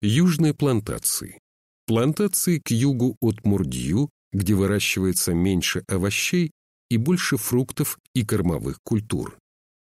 Южные плантации. Плантации к югу от Мурдью, где выращивается меньше овощей и больше фруктов и кормовых культур.